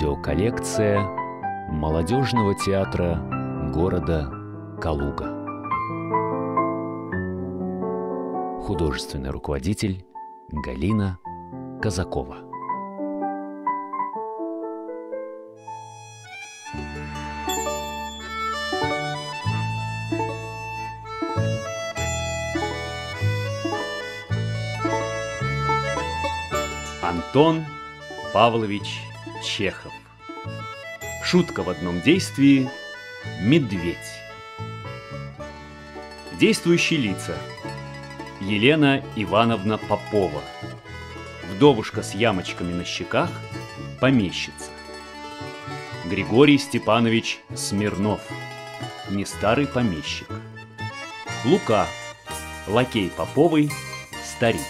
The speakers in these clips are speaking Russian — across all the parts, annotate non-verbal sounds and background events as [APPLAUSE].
Аудиоколлекция молодежного театра города Калуга. Художественный руководитель Галина Казакова. Антон Павлович Чехов. Шутка в одном действии «Медведь». Действующие лица. Елена Ивановна Попова. Вдовушка с ямочками на щеках, помещица. Григорий Степанович Смирнов. Не старый помещик. Лука. Лакей Поповой. Старик.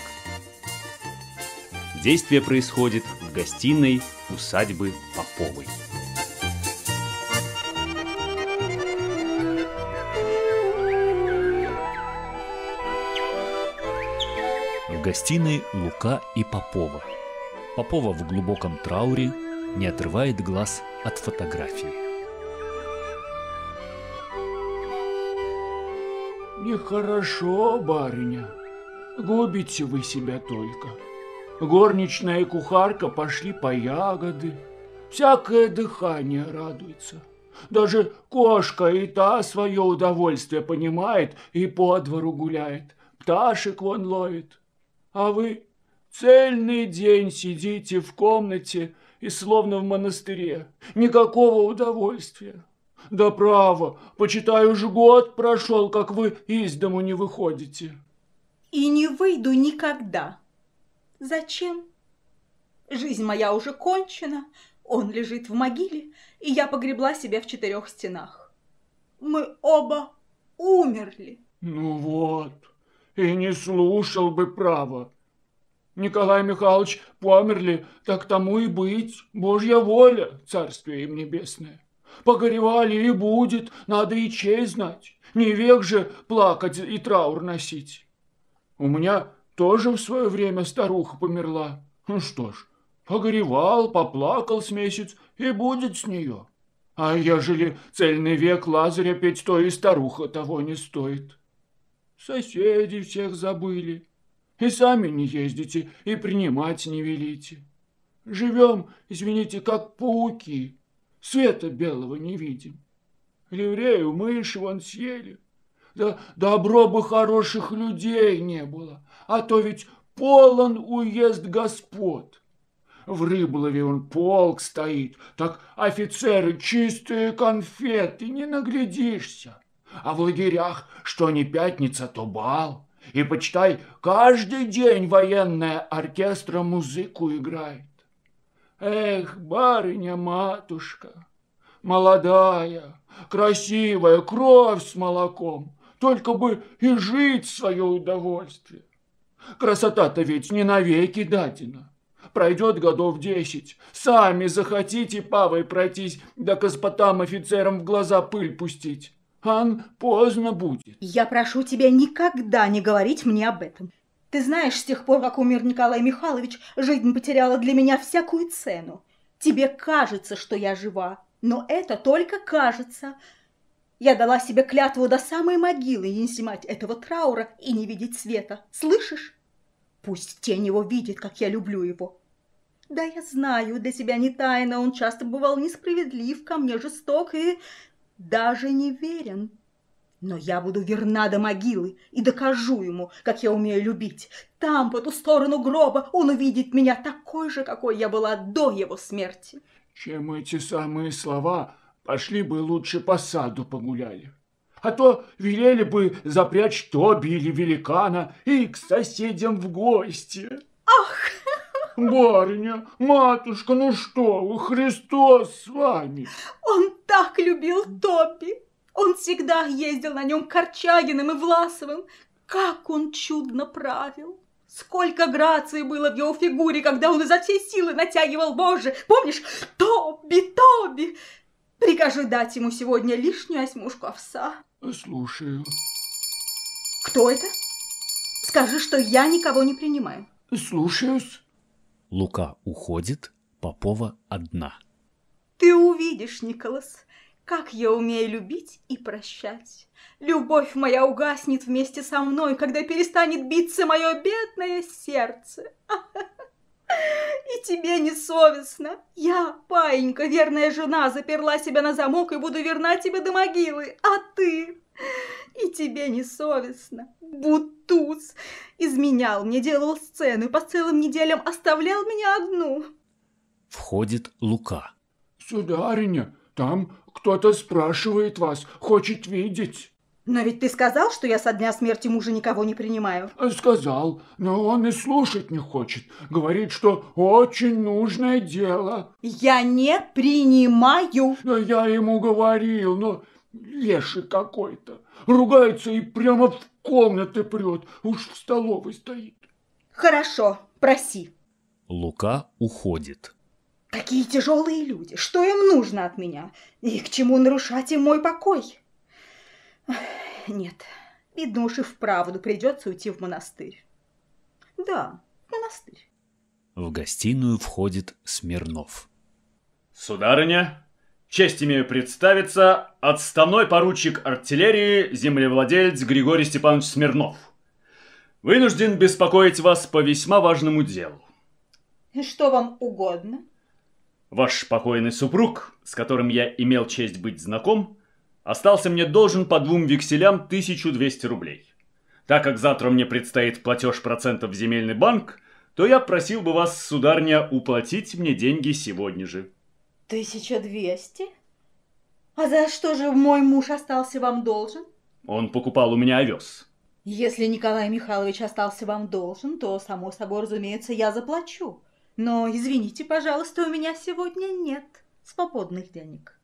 Действие происходит в гостиной усадьбы Поповой. В гостиной Лука и Попова. Попова в глубоком трауре не отрывает глаз от фотографии. Нехорошо, барыня. Губите вы себя только. Горничная и кухарка пошли по ягоды. Всякое дыхание радуется. Даже кошка и та свое удовольствие понимает и по двору гуляет. Пташек вон ловит. А вы цельный день сидите в комнате и словно в монастыре. Никакого удовольствия. Да право, почитай, уж год прошел, как вы из дому не выходите. И не выйду никогда. Зачем? Жизнь моя уже кончена, он лежит в могиле, и я погребла себя в четырех стенах. Мы оба умерли. Ну вот, и не слушал бы право. Николай Михайлович померли, так тому и быть, Божья воля, царствие им небесное. Погоревали и будет, надо и честь знать. Не век же плакать и траур носить. У меня тоже в свое время старуха померла. Ну что ж, погоревал, поплакал с месяц, и будет с нее. А ежели цельный век Лазаря петь, то и старуха того не стоит. Соседи всех забыли, и сами не ездите, и принимать не велите. Живем, извините, как пауки, света белого не видим. Ливрею мыши вон съели. Да добро бы хороших людей не было, а то ведь полон уезд господ. В Рыболове он полк стоит, так офицеры чистые конфеты, не наглядишься. А в лагерях, что не пятница, то бал. И, почитай, каждый день военная оркестра музыку играет. Эх, барыня-матушка, молодая, красивая, кровь с молоком, только бы и жить в свое удовольствие. Красота-то ведь не навеки дадена. Пройдет годов десять, сами захотите павой пройтись, да господам офицерам в глаза пыль пустить. Ан поздно будет. Я прошу тебя никогда не говорить мне об этом. Ты знаешь, с тех пор, как умер Николай Михайлович, жизнь потеряла для меня всякую цену. Тебе кажется, что я жива, но это только кажется. Я дала себе клятву до самой могилы не снимать этого траура и не видеть света. Слышишь? Пусть тень его видит, как я люблю его. Да, я знаю, для тебя не тайно, он часто бывал несправедлив, ко мне жесток и даже не верен. Но я буду верна до могилы и докажу ему, как я умею любить. Там, по ту сторону гроба, он увидит меня такой же, какой я была до его смерти. Чем эти самые слова, пошли бы лучше по саду погуляли. А то велели бы запрячь Тоби или великана и к соседям в гости. Ах! Барыня, матушка, ну что вы, Христос с вами. Он так любил Тоби. Он всегда ездил на нем Корчагиным и Власовым. Как он чудно правил! Сколько грации было в его фигуре, когда он изо всей силы натягивал Боже. Помнишь? Тоби, Тоби! Прикажи дать ему сегодня лишнюю осьмушку овса. Слушаю. Кто это? Скажи, что я никого не принимаю. Слушаюсь. Лука уходит, Попова одна. Ты увидишь, Николас, как я умею любить и прощать. Любовь моя угаснет вместе со мной, когда перестанет биться мое бедное сердце. [LAUGHS] И тебе не совестно. Я, паинька, верная жена, заперла себя на замок и буду верна тебе до могилы. А ты? И тебе не совестно. Бутуз изменял мне, делал сцены, по целым неделям оставлял меня одну. Входит Лука. Сударыня, там кто-то спрашивает вас, хочет видеть. Но ведь ты сказал, что я со дня смерти мужа никого не принимаю. Сказал, но он и слушать не хочет. Говорит, что очень нужное дело. Я не принимаю. Но я ему говорил, но леший какой-то. Ругается и прямо в комнаты прет. Уж в столовой стоит. Хорошо, проси. Лука уходит. Какие тяжелые люди. Что им нужно от меня? И к чему нарушать им мой покой? Нет, видно уж и вправду придется уйти в монастырь. Да, в монастырь. В гостиную входит Смирнов. Сударыня, честь имею представиться, отставной поручик артиллерии, землевладелец Григорий Степанович Смирнов. Вынужден беспокоить вас по весьма важному делу. И что вам угодно? Ваш покойный супруг, с которым я имел честь быть знаком, остался мне должен по двум векселям 1200 рублей. Так как завтра мне предстоит платеж процентов в земельный банк, то я просил бы вас, сударня, уплатить мне деньги сегодня же. Тысяча двести? А за что же мой муж остался вам должен? Он покупал у меня овес. Если Николай Михайлович остался вам должен, то, само собой, разумеется, я заплачу. Но, извините, пожалуйста, у меня сегодня нет свободных денег.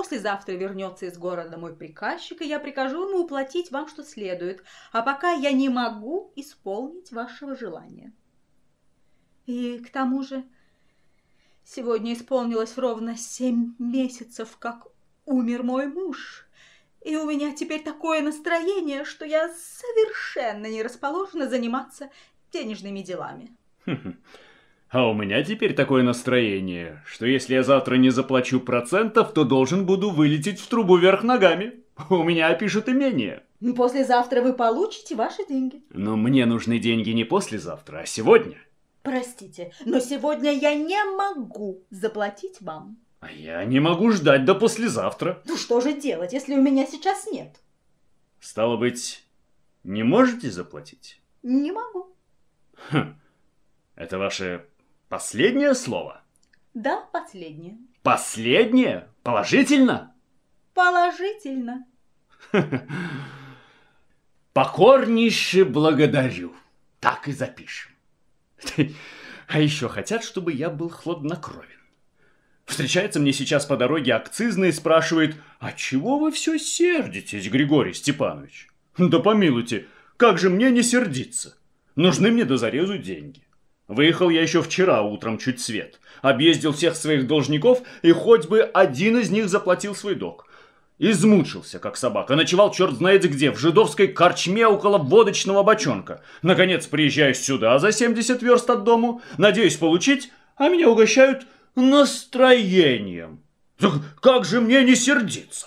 Послезавтра вернется из города мой приказчик, и я прикажу ему уплатить вам, что следует, а пока я не могу исполнить вашего желания. И к тому же сегодня исполнилось ровно семь месяцев, как умер мой муж, и у меня теперь такое настроение, что я совершенно не расположена заниматься денежными делами. [LAUGHS] А у меня теперь такое настроение, что если я завтра не заплачу процентов, то должен буду вылететь в трубу вверх ногами. У меня опишут имение. Послезавтра вы получите ваши деньги. Но мне нужны деньги не послезавтра, а сегодня. Простите, но сегодня я не могу заплатить вам. А я не могу ждать до послезавтра. Ну что же делать, если у меня сейчас нет? Стало быть, не можете заплатить? Не могу. Хм, это ваше Последнее слово? Да, последнее. Последнее? Положительно? Положительно. [LAUGHS] Покорнейше благодарю. Так и запишем. [LAUGHS] А еще хотят, чтобы я был хладнокровен. Встречается мне сейчас по дороге акцизный и спрашивает, «А чего вы все сердитесь, Григорий Степанович?» Да помилуйте, как же мне не сердиться? Нужны мне до зарезу деньги. Выехал я еще вчера утром чуть свет. Объездил всех своих должников, и хоть бы один из них заплатил свой долг. Измучился, как собака. Ночевал черт знает где, в жидовской корчме около водочного бочонка. Наконец приезжаю сюда за 70 верст от дому. Надеюсь получить, а меня угощают настроением. Так как же мне не сердиться?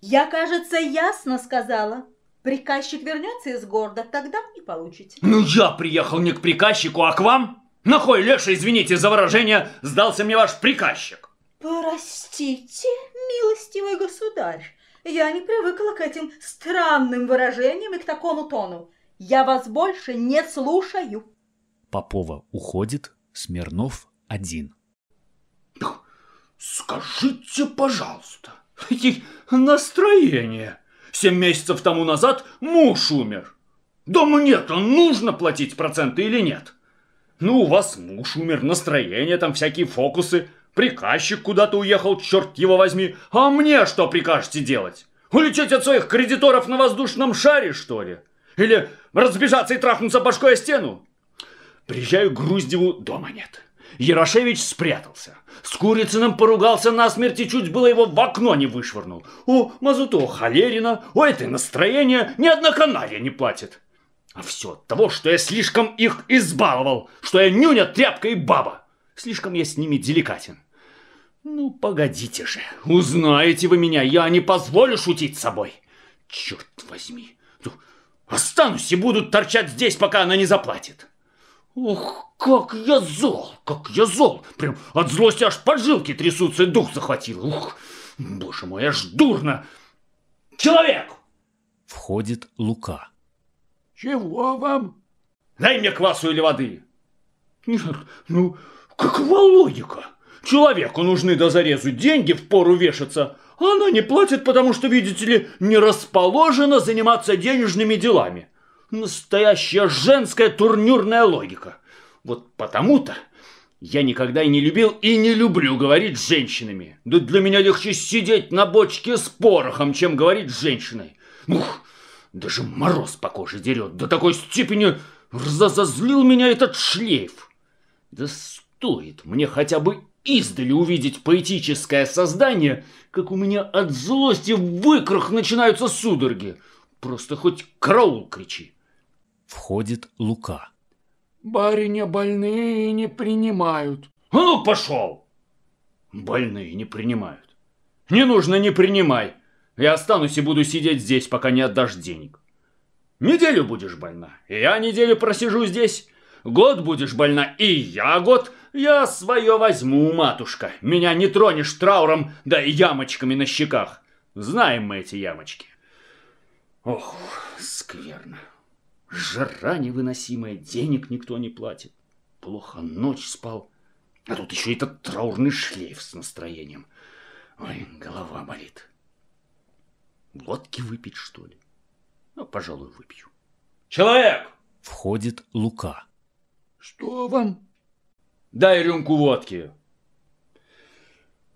Я, кажется, ясно сказала. Приказчик вернется из города, тогда и получите. Ну, я приехал не к приказчику, а к вам. На Леша, извините за выражение, сдался мне ваш приказчик. Простите, милостивый государь, я не привыкла к этим странным выражениям и к такому тону. Я вас больше не слушаю. Попова уходит, Смирнов один. Скажите, пожалуйста, настроение. Семь месяцев тому назад муж умер. Да мне-то нужно платить проценты или нет? Ну, у вас муж умер, настроение, там всякие фокусы. Приказчик куда-то уехал, черт его возьми. А мне что прикажете делать? Улететь от своих кредиторов на воздушном шаре, что ли? Или разбежаться и трахнуться башкой о стену? Приезжаю к Груздеву, дома нет. Ярошевич спрятался. С Курицыным поругался насмерть и чуть было его в окно не вышвырнул. О, Мазуто холерина, о, это настроение, ни одна канария не платит. А все от того, что я слишком их избаловал, что я нюня, тряпка и баба. Слишком я с ними деликатен. Ну, погодите же, узнаете вы меня, я не позволю шутить с собой. Черт возьми, ну, останусь и буду торчать здесь, пока она не заплатит. Ох, как я зол, как я зол. Прям от злости аж поджилки трясутся и дух захватил. Ух, боже мой, аж дурно. Человек! Входит Лука. Чего вам? Дай мне квасу или воды. Ну, какова логика? Человеку нужны до зарезу деньги в пору вешаться, а она не платит, потому что, видите ли, не расположена заниматься денежными делами. Настоящая женская турнюрная логика. Вот потому-то я никогда и не любил и не люблю говорить с женщинами. Да для меня легче сидеть на бочке с порохом, чем говорить с женщиной. Ух, даже мороз по коже дерет. До такой степени разозлил меня этот шлейф. Да стоит мне хотя бы издали увидеть поэтическое создание, как у меня от злости в выкрах начинаются судороги. Просто хоть караул кричи. Входит Лука. Бариня больные не принимают. А ну пошел! Больные не принимают. Не нужно, не принимай. Я останусь и буду сидеть здесь, пока не отдашь денег. Неделю будешь больна, и я неделю просижу здесь. Год будешь больна, и я год. Я свое возьму, матушка. Меня не тронешь трауром, да и ямочками на щеках. Знаем мы эти ямочки. Ох, скверно. Жара невыносимая, денег никто не платит. Плохо ночь спал. А тут еще этот траурный шлейф с настроением. Ой, голова болит. Водки выпить, что ли? Ну, пожалуй, выпью. Человек! Входит Лука. Что вам? Дай рюмку водки.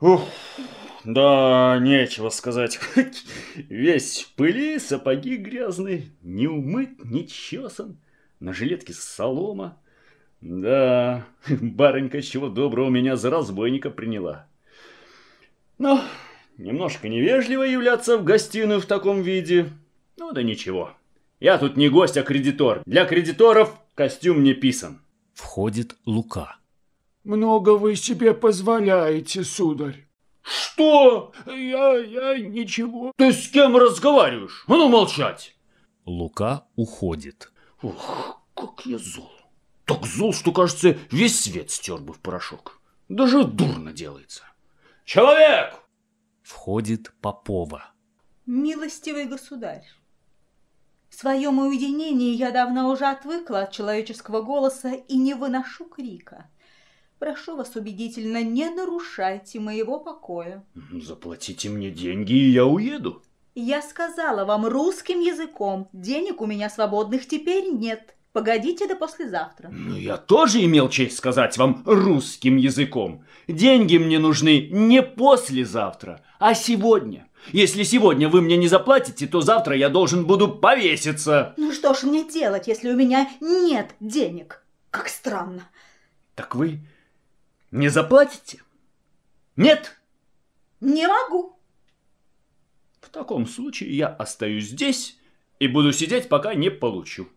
Ух, да, нечего сказать. [LAUGHS] Весь в пыли, сапоги грязные, не умыт, не чесан, на жилетке солома. Да, [LAUGHS] барынька чего доброго меня за разбойника приняла. Но немножко невежливо являться в гостиную в таком виде. Ну да ничего. Я тут не гость, а кредитор. Для кредиторов костюм не писан. Входит Лука. Много вы себе позволяете, сударь. Что? Я, я ничего. Ты с кем разговариваешь? А ну молчать. Лука уходит. Ух, как я зол. Так зол, что, кажется, весь свет стер бы в порошок. Даже дурно делается. Человек! Входит Попова. Милостивый государь, в своем уединении я давно уже отвыкла от человеческого голоса и не выношу крика. Прошу вас убедительно, не нарушайте моего покоя. Заплатите мне деньги, и я уеду. Я сказала вам русским языком, денег у меня свободных теперь нет. Погодите до послезавтра. Ну, я тоже имел честь сказать вам русским языком. Деньги мне нужны не послезавтра, а сегодня. Если сегодня вы мне не заплатите, то завтра я должен буду повеситься. Ну что ж мне делать, если у меня нет денег? Как странно. Так вы не заплатите? Нет? Не могу. В таком случае я остаюсь здесь и буду сидеть, пока не получу.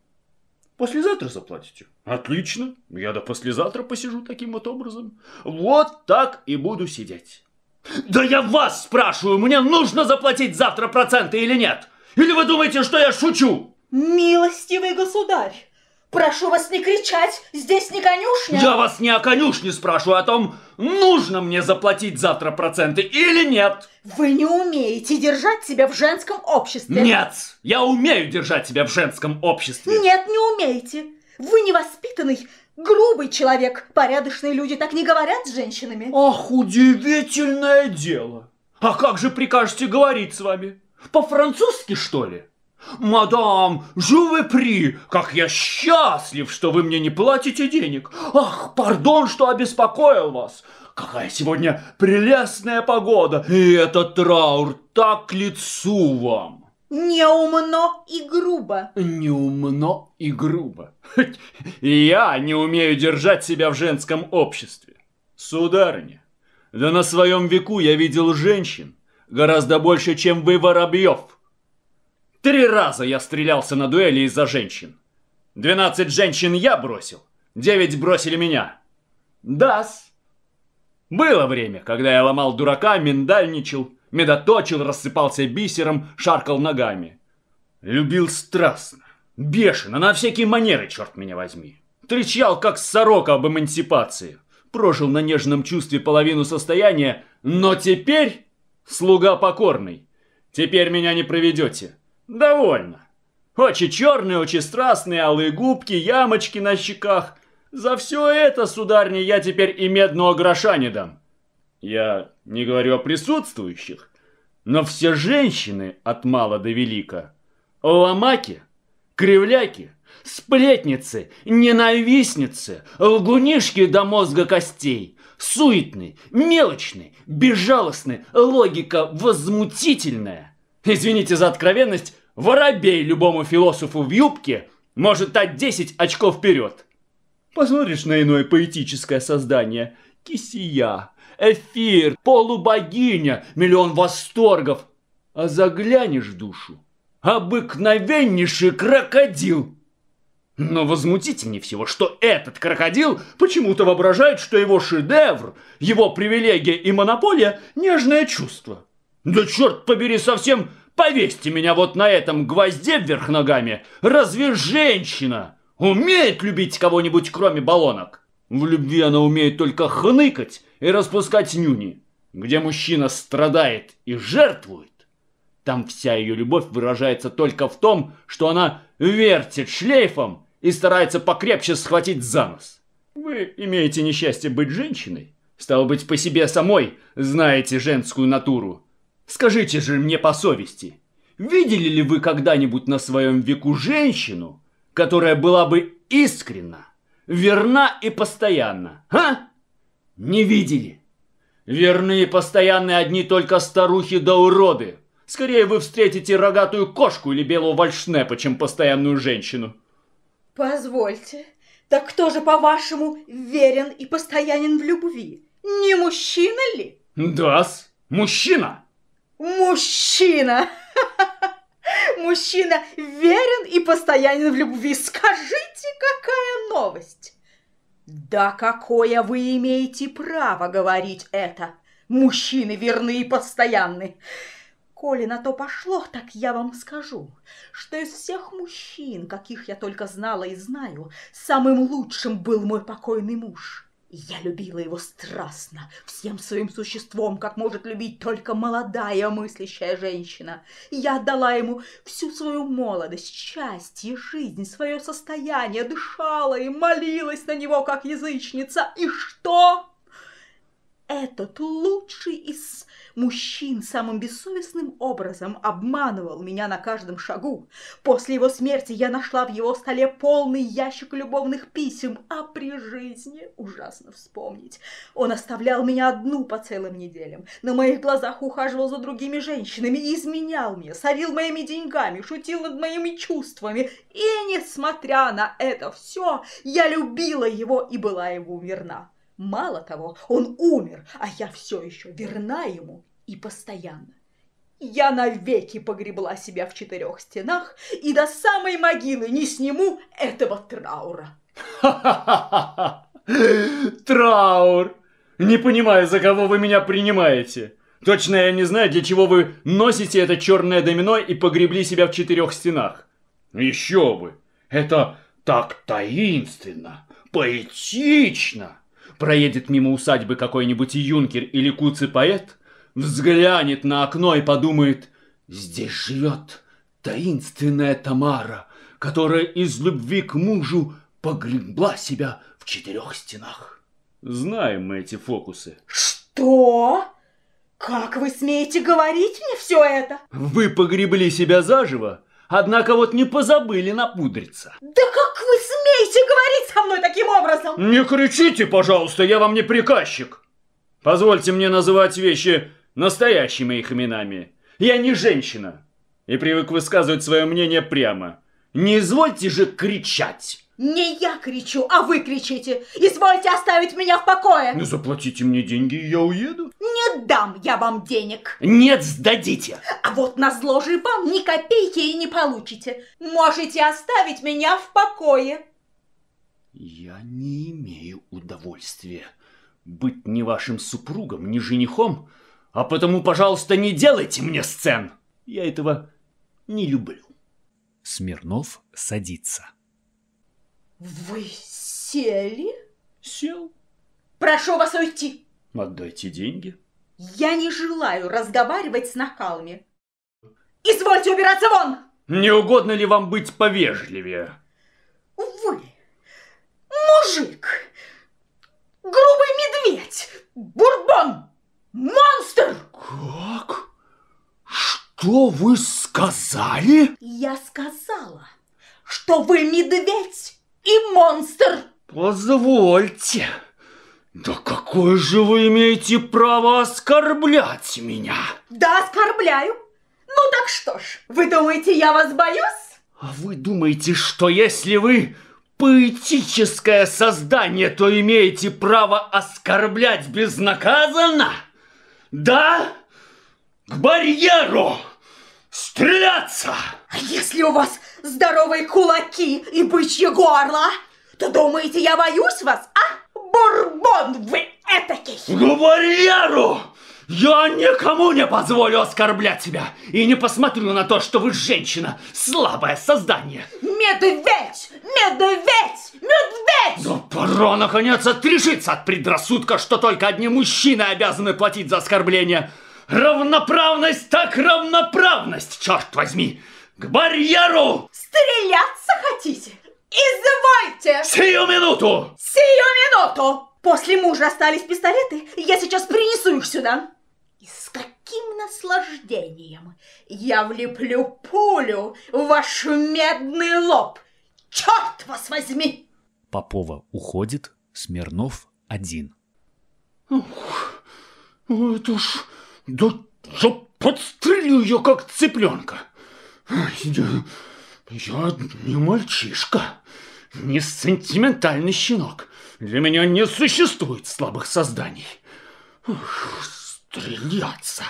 Послезавтра заплатите? Отлично. Я до послезавтра посижу таким вот образом. Вот так и буду сидеть. Да я вас спрашиваю, мне нужно заплатить завтра проценты или нет? Или вы думаете, что я шучу? Милостивый государь, прошу вас не кричать, здесь не конюшня. Я вас не о конюшне спрашиваю, а о том, нужно мне заплатить завтра проценты или нет. Вы не умеете держать себя в женском обществе. Нет, я умею держать себя в женском обществе. Нет, не умеете. Вы невоспитанный, грубый человек. Порядочные люди так не говорят с женщинами. Ах, удивительное дело. А как же прикажете говорить с вами? По-французски, что ли? «Мадам, жуве при, как я счастлив, что вы мне не платите денег! Ах, пардон, что обеспокоил вас! Какая сегодня прелестная погода, и этот траур так к лицу вам!» Неумно и грубо. Неумно и грубо. [LAUGHS] Я не умею держать себя в женском обществе. Сударыня, да на своем веку я видел женщин гораздо больше, чем вы, Воробьев. Три раза я стрелялся на дуэли из-за женщин. Двенадцать женщин я бросил, девять бросили меня. Дас. Было время, когда я ломал дурака, миндальничал, медоточил, рассыпался бисером, шаркал ногами. Любил страстно, бешено, на всякие манеры, черт меня возьми. Трещал, как сорока об эмансипации. Прожил на нежном чувстве половину состояния, но теперь слуга покорный. Теперь меня не проведете. Довольно. Очи черные, очи страстные, алые губки, ямочки на щеках. За все это, сударня, я теперь и медного гроша не дам. Я не говорю о присутствующих, но все женщины от мала до велика. Ломаки, кривляки, сплетницы, ненавистницы, лгунишки до мозга костей, суетный, мелочный, безжалостный, логика возмутительная. Извините за откровенность, воробей любому философу в юбке может дать 10 очков вперед. Посмотришь на иное поэтическое создание. Кисия, эфир, полубогиня, миллион восторгов. А заглянешь в душу. Обыкновеннейший крокодил. Но возмутительнее всего, что этот крокодил почему-то воображает, что его шедевр, его привилегия и монополия – нежное чувство. Да черт побери, совсем повесьте меня вот на этом гвозде вверх ногами. Разве женщина умеет любить кого-нибудь, кроме баллонок? В любви она умеет только хныкать и распускать нюни. Где мужчина страдает и жертвует, там вся ее любовь выражается только в том, что она вертит шлейфом и старается покрепче схватить за нос. Вы имеете несчастье быть женщиной? Стало быть, по себе самой знаете женскую натуру. Скажите же мне по совести, видели ли вы когда-нибудь на своем веку женщину, которая была бы искренна, верна и постоянна, а? Не видели. Верны и постоянны одни только старухи да уроды. Скорее вы встретите рогатую кошку или белого вальшнепа, чем постоянную женщину. Позвольте, так кто же, по-вашему, верен и постоянен в любви? Не мужчина ли? Да-с, мужчина. Мужчина! [LAUGHS] Мужчина верен и постоянен в любви. Скажите, какая новость? Да какое вы имеете право говорить это? Мужчины верны и постоянны. Коли на то пошло, так я вам скажу, что из всех мужчин, каких я только знала и знаю, самым лучшим был мой покойный муж. Я любила его страстно, всем своим существом, как может любить только молодая мыслящая женщина. Я отдала ему всю свою молодость, счастье, жизнь, свое состояние, дышала и молилась на него, как язычница. И что? Этот лучший из Мужчин самым бессовестным образом обманывал меня на каждом шагу. После его смерти я нашла в его столе полный ящик любовных писем, а при жизни ужасно вспомнить. Он оставлял меня одну по целым неделям, на моих глазах ухаживал за другими женщинами, изменял мне, сорил моими деньгами, шутил над моими чувствами. И, несмотря на это все, я любила его и была ему верна. Мало того, он умер, а я все еще верна ему и постоянно. Я навеки погребла себя в четырех стенах и до самой могилы не сниму этого траура. [LAUGHS] Траур! Не понимаю, за кого вы меня принимаете. Точно я не знаю, для чего вы носите это черное домино и погребли себя в четырех стенах. Еще бы! Это так таинственно, поэтично! Проедет мимо усадьбы какой-нибудь юнкер или куцый-поэт, взглянет на окно и подумает, здесь живет таинственная Тамара, которая из любви к мужу погребла себя в четырех стенах. Знаем мы эти фокусы. Что? Как вы смеете говорить мне все это? Вы погребли себя заживо, однако вот не позабыли напудриться. Да как вы смеете говорить со мной таким образом? Не кричите, пожалуйста, я вам не приказчик. Позвольте мне называть вещи настоящими их именами. Я не женщина и привык высказывать свое мнение прямо. Не извольте же кричать. Не я кричу, а вы кричите. Извольте оставить меня в покое. Ну, заплатите мне деньги, и я уеду. Не дам я вам денег. Нет, сдадите. А вот на зло же вам ни копейки и не получите. Можете оставить меня в покое. Я не имею удовольствия быть ни вашим супругом, ни женихом, а потому, пожалуйста, не делайте мне сцен. Я этого не люблю. Смирнов садится. Вы сели? Сел. Прошу вас уйти. Отдайте деньги. Я не желаю разговаривать с нахалами. Извольте убираться вон! Не угодно ли вам быть повежливее? Вы, мужик, грубый медведь, бурбон, монстр! Как? Что вы сказали? Я сказала, что вы медведь и монстр. Позвольте. Да какое же вы имеете право оскорблять меня? Да, оскорбляю. Ну так что ж, вы думаете, я вас боюсь? А вы думаете, что если вы поэтическое создание, то имеете право оскорблять безнаказанно? Да? К барьеру! Стреляться! А если у вас здоровые кулаки и бычье горло, то думаете, я боюсь вас, а? Бурбон вы этакий! К барьеру! Я никому не позволю оскорблять тебя и не посмотрю на то, что вы женщина, слабое создание. Медведь! Медведь! Медведь! Но пора, наконец, отрешиться от предрассудка, что только одни мужчины обязаны платить за оскорбление. Равноправность так равноправность, черт возьми! К барьеру! Стреляться хотите? Извольте! Сию минуту! Сию минуту! После мужа остались пистолеты, я сейчас принесу их сюда. И с каким наслаждением я влеплю пулю в ваш медный лоб! Черт вас возьми! Попова уходит, Смирнов один. Это ж... Да я подстрелю ее, как цыпленка. Я, не мальчишка, не сентиментальный щенок. Для меня не существует слабых созданий. Стреляться,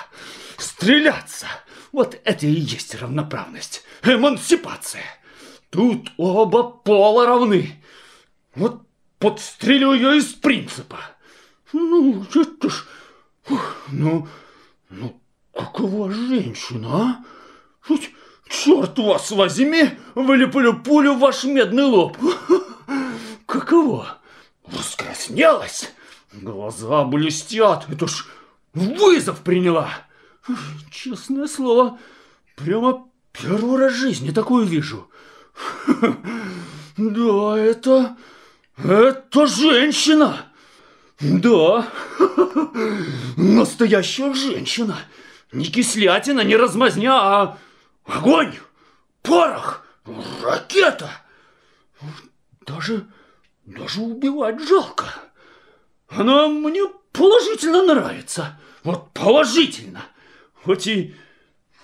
стреляться. Вот это и есть равноправность, эмансипация. Тут оба пола равны. Вот подстрелю ее из принципа. Ну, это ж... Ну, ну, какова женщина, а? Хоть, черт вас возьми, вылеплю пулю в ваш медный лоб. Каково? Раскраснелась? Глаза блестят. Это ж вызов приняла. Честное слово, прямо первый раз в жизни такую вижу. Да, это... Это женщина. Да, настоящая женщина. Не кислятина, не размазня, а огонь, порох, ракета. Даже, даже убивать жалко. Она мне положительно нравится. Вот положительно. Хоть и,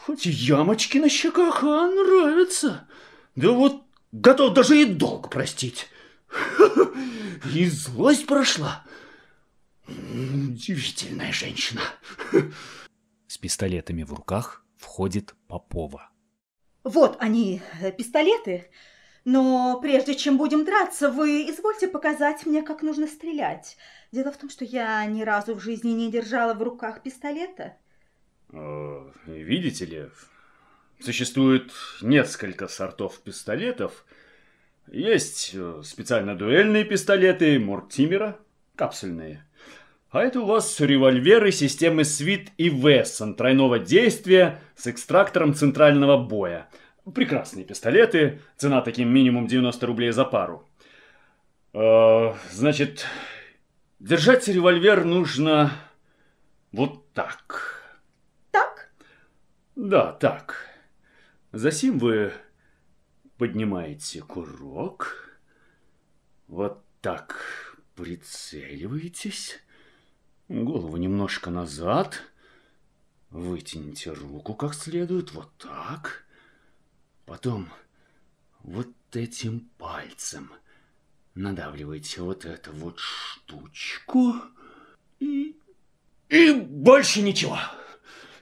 хоть и ямочки на щеках, а нравится. Да вот готов даже и долг простить. [LAUGHS] И злость прошла. Удивительная женщина. С пистолетами в руках входит Попова. Вот они, э, пистолеты. Но прежде чем будем драться, вы извольте показать мне, как нужно стрелять. Дело в том, что я ни разу в жизни не держала в руках пистолета. Э, Видите ли, существует несколько сортов пистолетов. Есть э, специально дуэльные пистолеты Мортимера, капсульные. А это у вас револьверы системы Свит и Вессон тройного действия с экстрактором центрального боя. Прекрасные пистолеты, цена таким минимум 90 рублей за пару. Э, значит, держать револьвер нужно вот так. Так? Да, так. Засим вы поднимаете курок. Вот так прицеливаетесь. Голову немножко назад. Вытяните руку как следует. Вот так. Потом вот этим пальцем надавливаете вот эту вот штучку. И... И больше ничего.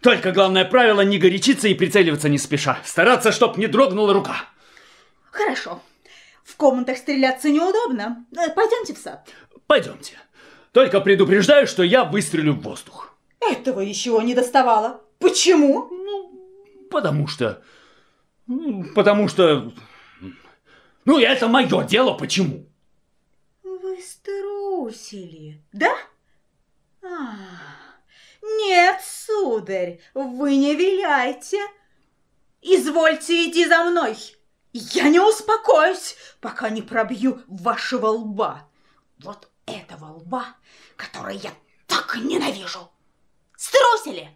Только главное правило не горячиться и прицеливаться не спеша. Стараться, чтоб не дрогнула рука. Хорошо. В комнатах стреляться неудобно. Э, Пойдемте в сад. Пойдемте. Только предупреждаю, что я выстрелю в воздух. Этого еще не доставало. Почему? Ну, потому что... ну, Потому что... Ну, это мое дело, почему? Вы струсили, да? А, нет, сударь, вы не виляйте. Извольте идти за мной. Я не успокоюсь, пока не пробью вашего лба. Вот этого лба, который я так ненавижу. Струсили?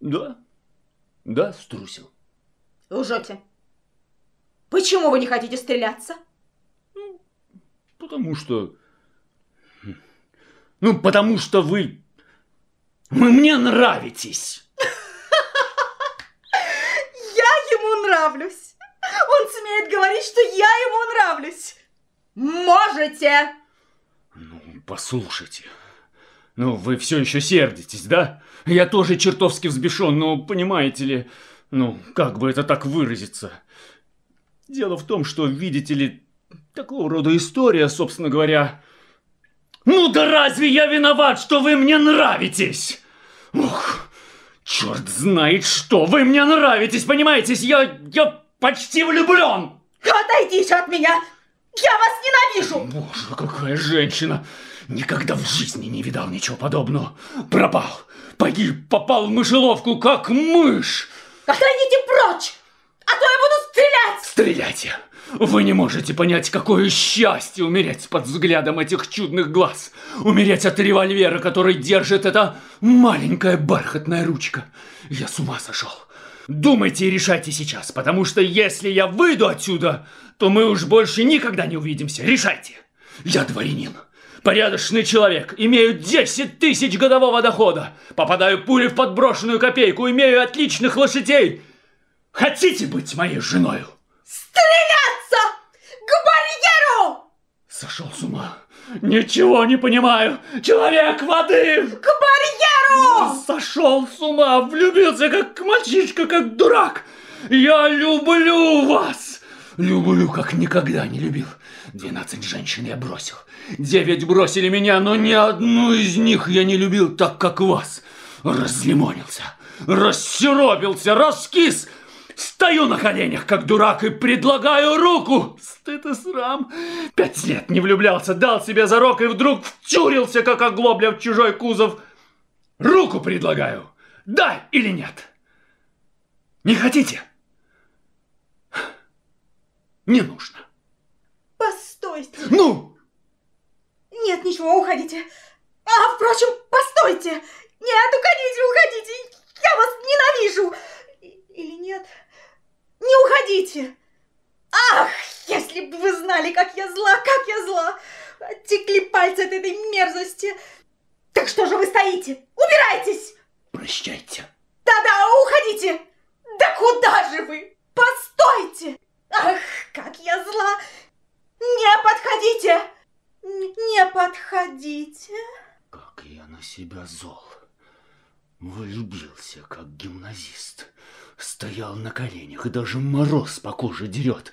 Да, да, струсил. Лжете. Почему вы не хотите стреляться? Потому что... Ну, потому что вы... Вы мне нравитесь. [LAUGHS] Я ему нравлюсь. Он смеет говорить, что я ему нравлюсь. Можете. Ну, послушайте. Ну, вы все еще сердитесь, да? Я тоже чертовски взбешен, но понимаете ли... Ну, как бы это так выразиться? Дело в том, что, видите ли, такого рода история, собственно говоря... Ну да разве я виноват, что вы мне нравитесь? Ух, черт знает что, вы мне нравитесь, понимаете? Я, я почти влюблен. Отойдите от меня. Я вас ненавижу. Боже, какая женщина! Никогда в жизни не видал ничего подобного. Пропал, погиб, попал в мышеловку, как мышь. Отойдите прочь, а то я буду стрелять. Стреляйте! Вы не можете понять, какое счастье умереть под взглядом этих чудных глаз. Умереть от револьвера, который держит эта маленькая бархатная ручка. Я с ума сошел. Думайте и решайте сейчас, потому что если я выйду отсюда, то мы уж больше никогда не увидимся. Решайте. Я дворянин. Порядочный человек, имею 10 тысяч годового дохода, попадаю пули в подброшенную копейку, имею отличных лошадей. Хотите быть моей женою? Стреляться к барьеру. Сошел с ума. Ничего не понимаю. Человек воды. К барьеру. Сошел с ума. Влюбился как мальчишка, как дурак. Я люблю вас. Люблю, как никогда не любил. Двенадцать женщин я бросил. Девять бросили меня, но ни одну из них я не любил так, как вас. Разлимонился, рассеропился, раскис. Стою на коленях, как дурак, и предлагаю руку. Стыд и срам. Пять лет не влюблялся, дал себе зарок и вдруг втюрился, как оглобля в чужой кузов. Руку предлагаю. Да или нет? Не хотите? Не нужно. Постойте. Ну, Нет, ничего, уходите. А, впрочем, постойте. Нет, уходите, уходите. Я вас ненавижу. Или нет? Не уходите. Ах, если бы вы знали, как я зла, как я зла. Оттекли пальцы от этой мерзости. Так что же вы стоите? Убирайтесь. прощайте. Да-да, уходите. Да куда же вы? Постойте. Ах, как я зла. Не подходите. Не подходите. Как я на себя зол. Влюбился, как гимназист. Стоял на коленях, и даже мороз по коже дерет.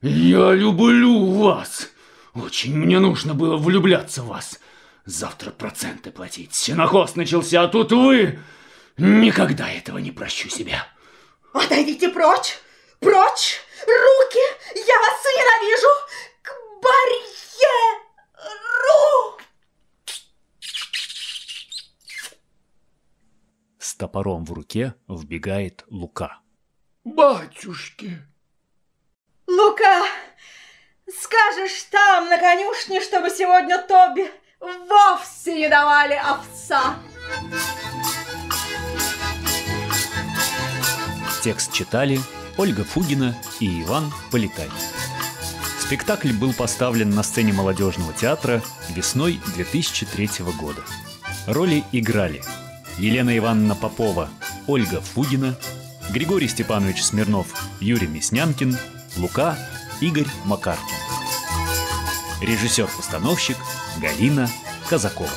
Я люблю вас. Очень мне нужно было влюбляться в вас. Завтра проценты платить. Синохоз начался, а тут вы... Никогда этого не прощу себя. Отойдите прочь. Прочь. Руки. Я вас ненавижу. Барьеру. С топором в руке вбегает Лука. Батюшки, Лука, скажешь там на конюшне, чтобы сегодня Тоби вовсе не давали овца. Текст читали Ольга Фугина и Иван Полетай. Спектакль был поставлен на сцене молодежного театра весной 2003 года. Роли играли Елена Ивановна Попова, Ольга Фугина, Григорий Степанович Смирнов, Юрий Мяснянкин, Лука, Игорь Макаркин. Режиссер-постановщик Галина Казакова.